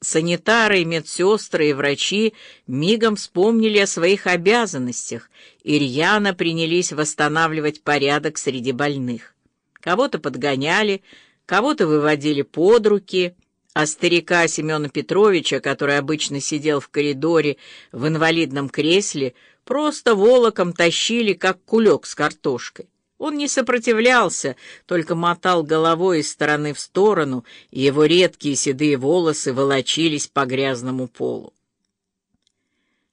Санитары, медсестры и врачи мигом вспомнили о своих обязанностях и рьяно принялись восстанавливать порядок среди больных. Кого-то подгоняли, кого-то выводили под руки, а старика Семена Петровича, который обычно сидел в коридоре в инвалидном кресле, просто волоком тащили, как кулек с картошкой. Он не сопротивлялся, только мотал головой из стороны в сторону, и его редкие седые волосы волочились по грязному полу.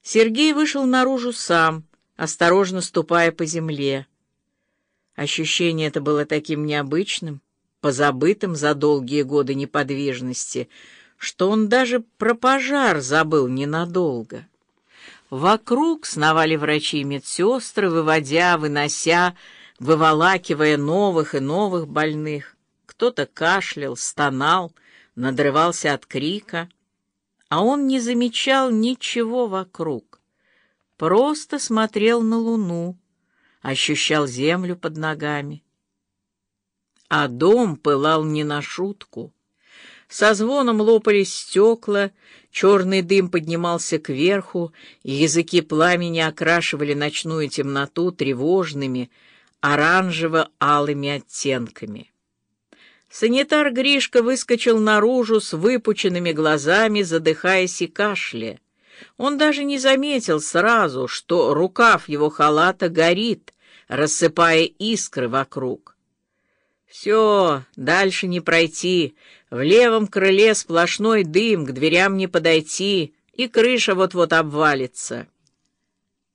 Сергей вышел наружу сам, осторожно ступая по земле. Ощущение это было таким необычным, позабытым за долгие годы неподвижности, что он даже про пожар забыл ненадолго. Вокруг сновали врачи и медсестры, выводя, вынося, выволакивая новых и новых больных. Кто-то кашлял, стонал, надрывался от крика, а он не замечал ничего вокруг. Просто смотрел на луну, ощущал землю под ногами. А дом пылал не на шутку. Со звоном лопались стекла, черный дым поднимался кверху, и языки пламени окрашивали ночную темноту тревожными, оранжево-алыми оттенками. Санитар Гришка выскочил наружу с выпученными глазами, задыхаясь и кашляя. Он даже не заметил сразу, что рукав его халата горит, рассыпая искры вокруг. Все, дальше не пройти, в левом крыле сплошной дым, к дверям не подойти, и крыша вот-вот обвалится.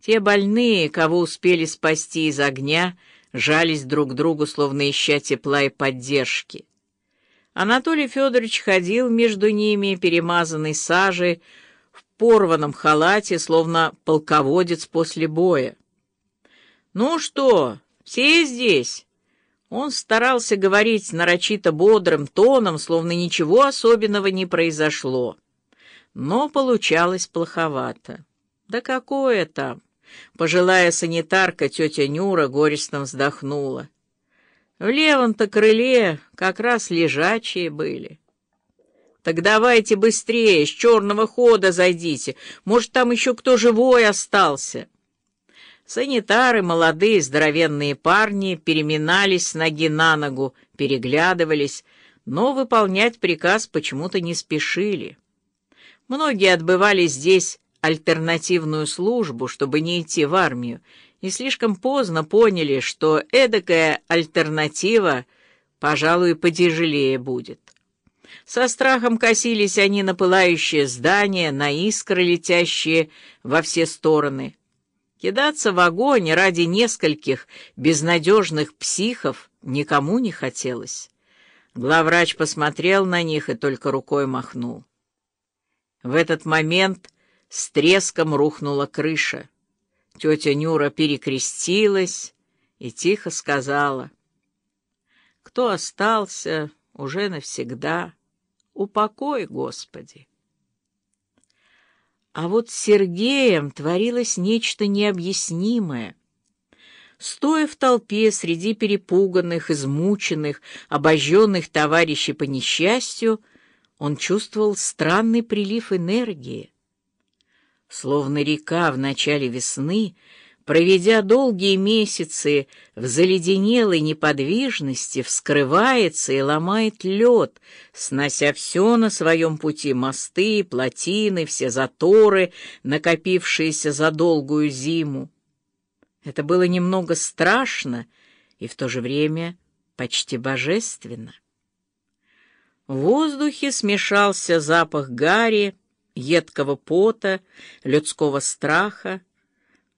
Те больные, кого успели спасти из огня, жались друг к другу, словно ища тепла и поддержки. Анатолий Федорович ходил между ними, перемазанный сажей, в порванном халате, словно полководец после боя. «Ну что, все здесь?» Он старался говорить нарочито бодрым тоном, словно ничего особенного не произошло. Но получалось плоховато. Да какое там! Пожилая санитарка, тетя Нюра, горестно вздохнула. В левом-то крыле как раз лежачие были. Так давайте быстрее, с черного хода зайдите. Может, там еще кто живой остался. Санитары, молодые здоровенные парни, переминались с ноги на ногу, переглядывались, но выполнять приказ почему-то не спешили. Многие отбывали здесь альтернативную службу, чтобы не идти в армию, и слишком поздно поняли, что эдакая альтернатива, пожалуй, потяжелее будет. Со страхом косились они на пылающее здание, на искры, летящие во все стороны. Кидаться в огонь ради нескольких безнадежных психов никому не хотелось. Главврач посмотрел на них и только рукой махнул. В этот момент с треском рухнула крыша. Тетя Нюра перекрестилась и тихо сказала, «Кто остался, уже навсегда, упокой, Господи». А вот с Сергеем творилось нечто необъяснимое. Стоя в толпе среди перепуганных, измученных, обожженных товарищей по несчастью, он чувствовал странный прилив энергии. Словно река в начале весны, проведя долгие месяцы в заледенелой неподвижности, вскрывается и ломает лед, снося все на своем пути мосты, плотины, все заторы, накопившиеся за долгую зиму. Это было немного страшно и в то же время почти божественно. В воздухе смешался запах гари, едкого пота, людского страха,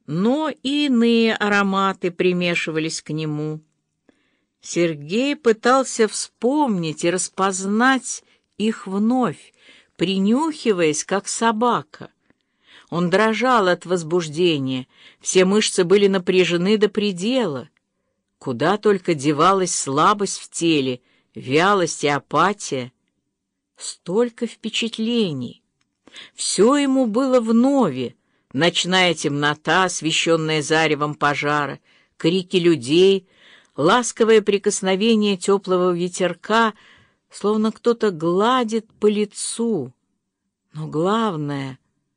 но и иные ароматы примешивались к нему. Сергей пытался вспомнить и распознать их вновь, принюхиваясь, как собака. Он дрожал от возбуждения, все мышцы были напряжены до предела. Куда только девалась слабость в теле, вялость и апатия. Столько впечатлений! Все ему было вновь. Ночная темнота, освещенная заревом пожара, крики людей, ласковое прикосновение теплого ветерка, словно кто-то гладит по лицу, Но главное,